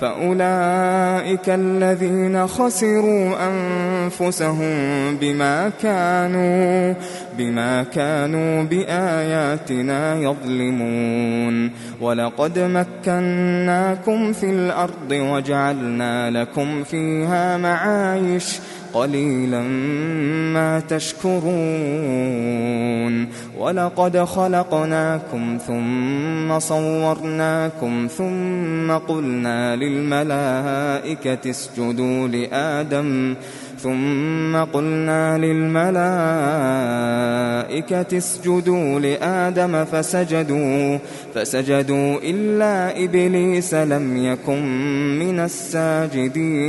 فأولئك الذين خسروا أنفسهم بما كانوا بما كانوا بآياتنا يظلمون. ولقد مكناكم في الأرض وجعلنا لكم فيها معايش قليلا ما تشكرون. ولقد خلقناكم ثم صورناكم ثم قلنا للملائكة اسجدوا لآدم. ثم قلنا للملائكة اسجدوا لآدم فسجدوا. فسجدوا إلا إبليس لم يكن من الساجدين.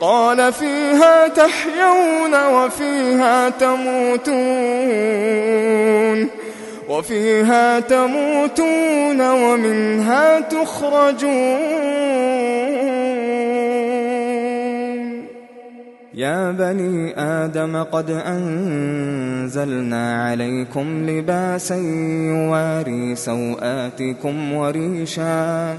قال فيها تحيون وفيها تموتون وفيها تموتون ومنها تخرجون. يا بني آدم قد أنزلنا عليكم لباسا يواري سوآتكم وريشا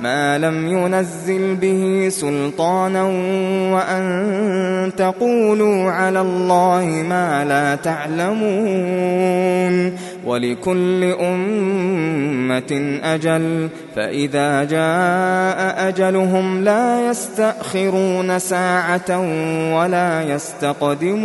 ما لم ينزل به سلطانا وأن تقولوا على الله ما لا تعلمون ولكل أمة أجل فإذا جاء أجلهم لا يستأخرون ساعة ولا يستقدمون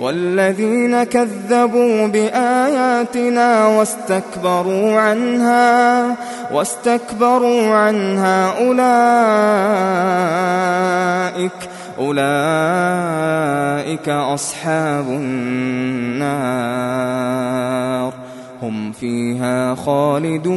والذين كذبوا بآياتنا واستكبروا عنها واستكبروا عنها أولئك أولئك أصحاب النار هم فيها خالدون.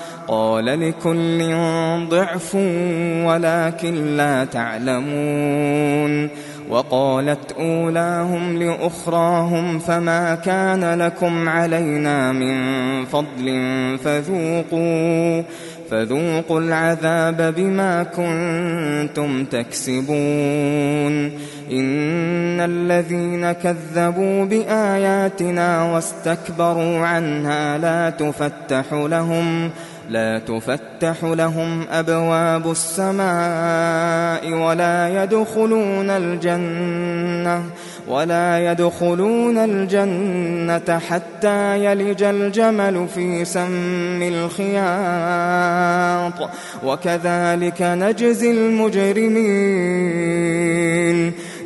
قال لكل ضعف ولكن لا تعلمون وقالت أولاهم لأخراهم فما كان لكم علينا من فضل فذوقوا فذوقوا العذاب بما كنتم تكسبون إن الذين كذبوا بآياتنا واستكبروا عنها لا تفتح لهم لا تفتح لهم أبواب السماء ولا يدخلون الجنة ولا يدخلون الجنة حتى يلج الجمل في سم الخياط. وكذلك نجزي المجرمين.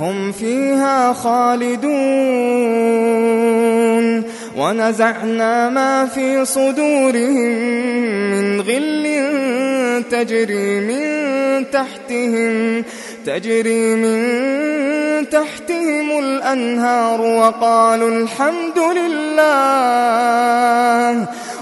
هم فيها خالدون. ونزعنا ما في صدورهم من غل تجري من تحتهم تجري من تحتهم الأنهار وقالوا الحمد لله.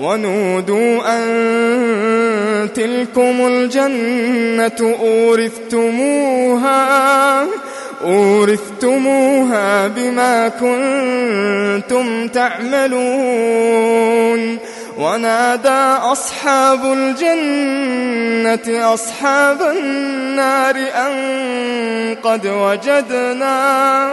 ونودوا أن تلكم الجنة أورثتموها أورثتموها بما كنتم تعملون. ونادى أصحاب الجنة أصحاب النار أن قد وجدنا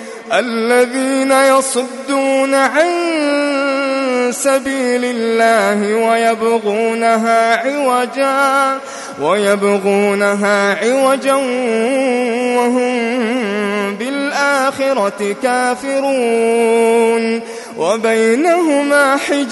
الذين يصدون عن سبيل الله ويبغونها عوجا ويبغونها عوجا وهم بالآخرة كافرون. وبينهما حجاب.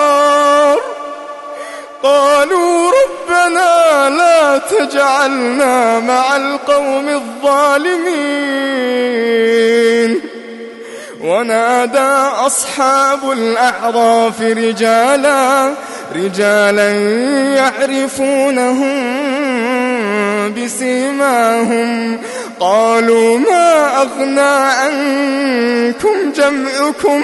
قالوا ربنا لا تجعلنا مع القوم الظالمين. ونادى أصحاب الأعراف رجالا رجالا يعرفونهم بسيماهم. قالوا ما أغنى عنكم جمعكم؟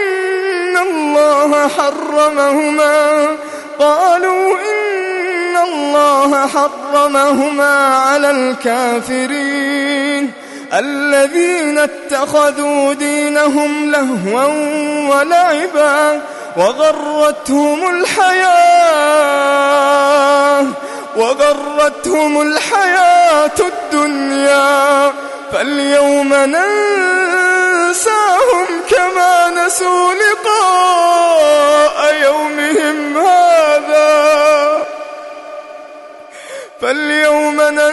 الله حرمهما. قالوا إن الله حرمهما على الكافرين. الذين اتخذوا دينهم لهوا ولعبا وغرتهم الحياة. وغرتهم الحياة الدنيا فاليوم ننساهم كما نسوا لقاء يومهم هذا. فاليوم ننساهم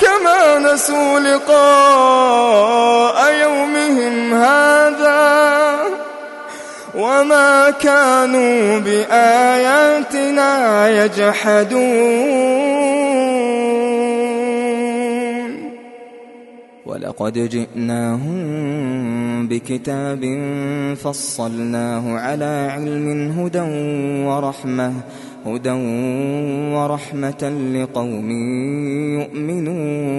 كما نسوا لقاء يومهم هذا. وما كانوا بآياتنا يجحدون. ولقد جئناهم بكتاب فصلناه على علم هدى ورحمة هدى ورحمة لقوم يؤمنون.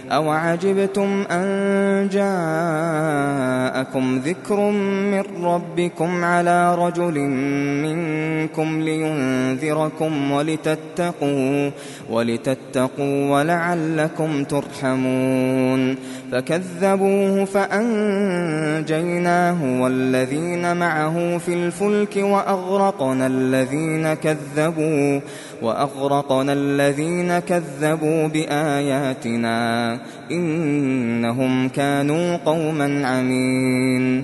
أو عجبتم أن جاءكم ذكر من ربكم على رجل منكم لينذركم ولتتقوا ولتتقوا ولعلكم ترحمون فكذبوه فأنجيناه والذين معه في الفلك وأغرقنا الذين كذبوا وأغرقنا الذين كذبوا بآياتنا إنهم كانوا قوما عمين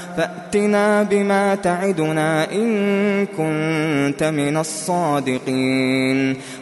فأتنا بما تعدنا إن كنت من الصادقين.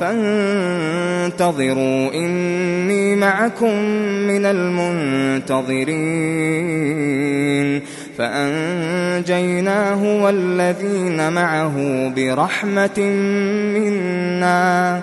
فانتظروا إني معكم من المنتظرين فأنجيناه والذين معه برحمة منا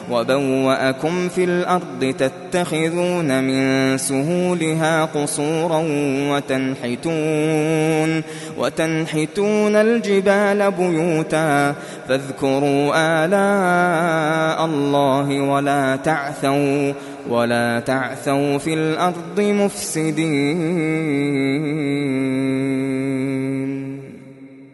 وبوأكم في الأرض تتخذون من سهولها قصورا وتنحتون وتنحتون الجبال بيوتا فاذكروا آلاء الله ولا تعثوا ولا تعثوا في الأرض مفسدين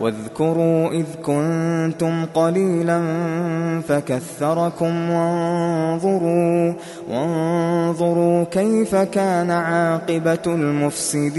واذكروا إذ كنتم قليلا فكثركم وانظروا وانظروا كيف كان عاقبة المفسدين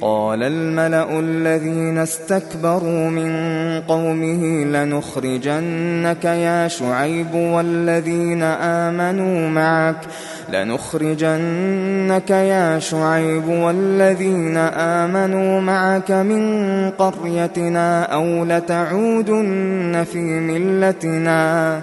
قال الملأ الذين استكبروا من قومه لنخرجنك يا شعيب والذين آمنوا معك لنخرجنك يا شعيب والذين آمنوا معك من قريتنا أو لتعودن في ملتنا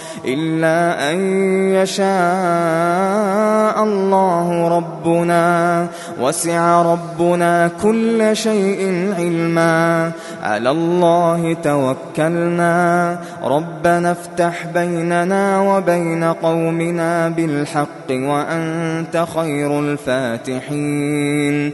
إلا أن يشاء الله ربنا. وسع ربنا كل شيء علما. على الله توكلنا. ربنا افتح بيننا وبين قومنا بالحق وأنت خير الفاتحين.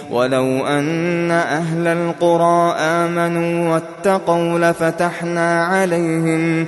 ولو أن أهل القرى آمنوا واتقوا لفتحنا عليهم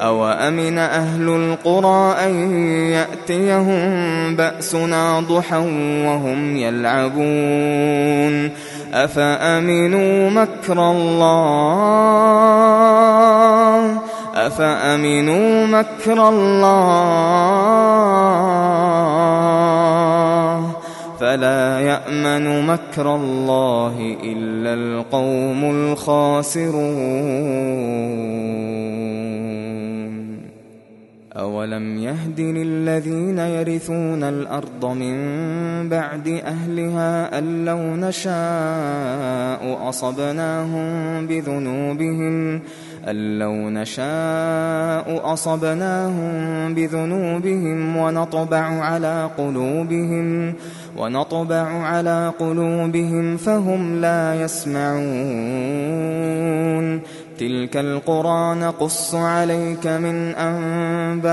أوأمن أهل القرى أن يأتيهم بأسنا ضحى وهم يلعبون أفأمنوا مكر الله أفأمنوا مكر الله فلا يأمن مكر الله إلا القوم الخاسرون أولم يهد للذين يرثون الأرض من بعد أهلها أن لو نشاء أصبناهم بذنوبهم أن لو نشاء أصبناهم بذنوبهم ونطبع على قلوبهم ونطبع على قلوبهم فهم لا يسمعون تلك القرى نقص عليك من أنبائها.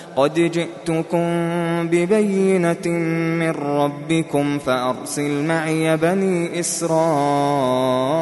قد جئتكم ببينة من ربكم فأرسل معي بني إسرائيل.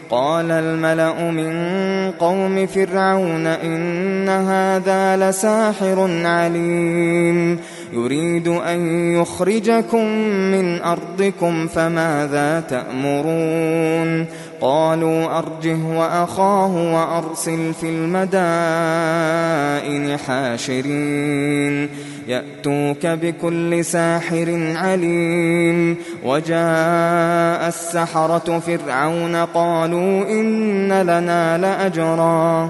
قال الملأ من قوم فرعون إن هذا لساحر عليم. يريد أن يخرجكم من أرضكم فماذا تأمرون؟ قالوا أرجه وأخاه وأرسل في المدائن حاشرين. يأتوك بكل ساحر عليم. وجاء السحرة فرعون قالوا إن لنا لأجرا.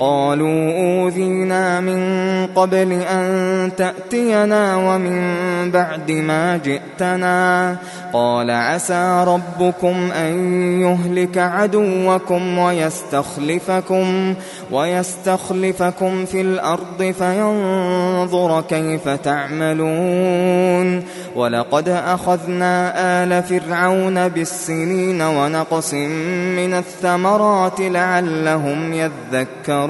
قالوا أوذينا من قبل أن تأتينا ومن بعد ما جئتنا. قال عسى ربكم أن يهلك عدوكم ويستخلفكم ويستخلفكم في الأرض فينظر كيف تعملون. ولقد أخذنا آل فرعون بالسنين ونقص من الثمرات لعلهم يذكرون.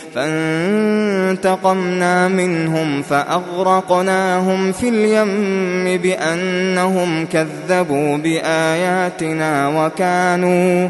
فانتقمنا منهم فأغرقناهم في اليم بأنهم كذبوا بآياتنا وكانوا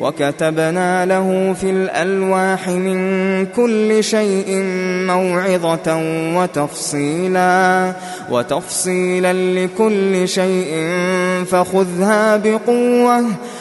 وكتبنا له في الألواح من كل شيء موعظة وتفصيلا وتفصيلا لكل شيء فخذها بقوة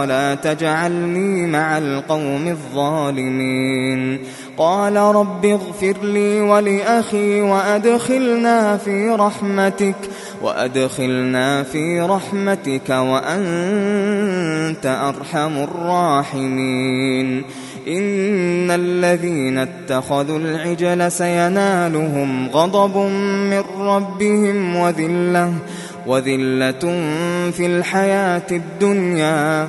ولا تجعلني مع القوم الظالمين. قال رب اغفر لي ولأخي وأدخلنا في رحمتك وأدخلنا في رحمتك وأنت أرحم الراحمين. إن الذين اتخذوا العجل سينالهم غضب من ربهم وذلة وذلة في الحياة الدنيا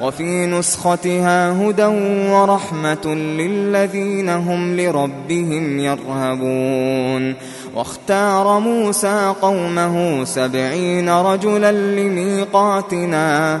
وفي نسختها هدى ورحمة للذين هم لربهم يرهبون. واختار موسى قومه سبعين رجلا لميقاتنا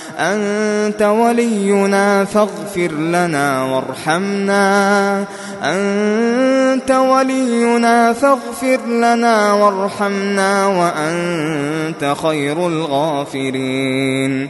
أنت ولينا فاغفر لنا وارحمنا. أنت ولينا فاغفر لنا وارحمنا وأنت خير الغافرين.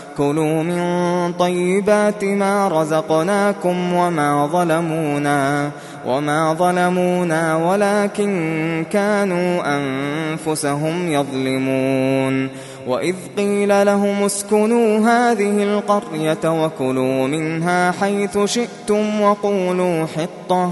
كلوا من طيبات ما رزقناكم وما ظلمونا وما ظلمونا ولكن كانوا أنفسهم يظلمون. وإذ قيل لهم اسكنوا هذه القرية وكلوا منها حيث شئتم وقولوا حطة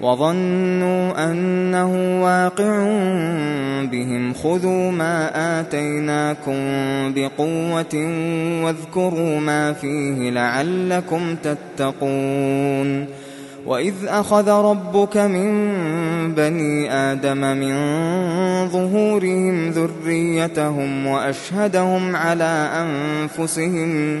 وظنوا أنه واقع بهم. خذوا ما آتيناكم بقوة واذكروا ما فيه لعلكم تتقون. وإذ أخذ ربك من بني آدم من ظهورهم ذريتهم وأشهدهم على أنفسهم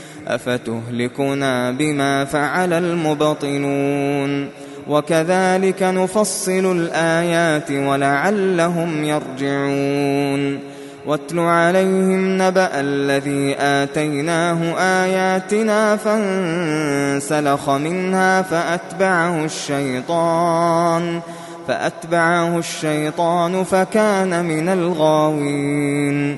أفتهلكنا بما فعل المبطنون وكذلك نفصل الآيات ولعلهم يرجعون واتل عليهم نبأ الذي آتيناه آياتنا فانسلخ منها فأتبعه الشيطان فأتبعه الشيطان فكان من الغاوين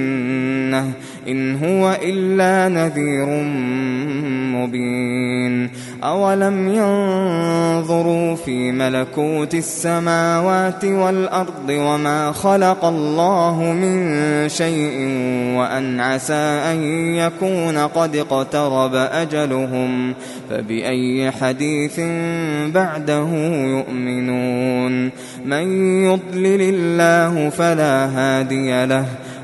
جنة إن هو إلا نذير مبين أولم ينظروا في ملكوت السماوات والأرض وما خلق الله من شيء وأن عسى أن يكون قد اقترب أجلهم فبأي حديث بعده يؤمنون؟ من يضلل الله فلا هادي له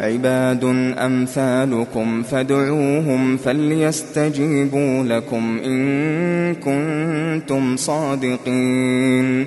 عباد أمثالكم فادعوهم فليستجيبوا لكم إن كنتم صادقين.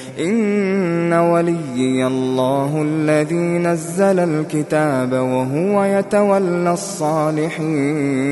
إن وليي الله الذي نزل الكتاب وهو يتولى الصالحين.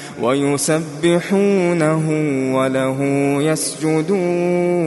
ويسبحونه وله يسجدون.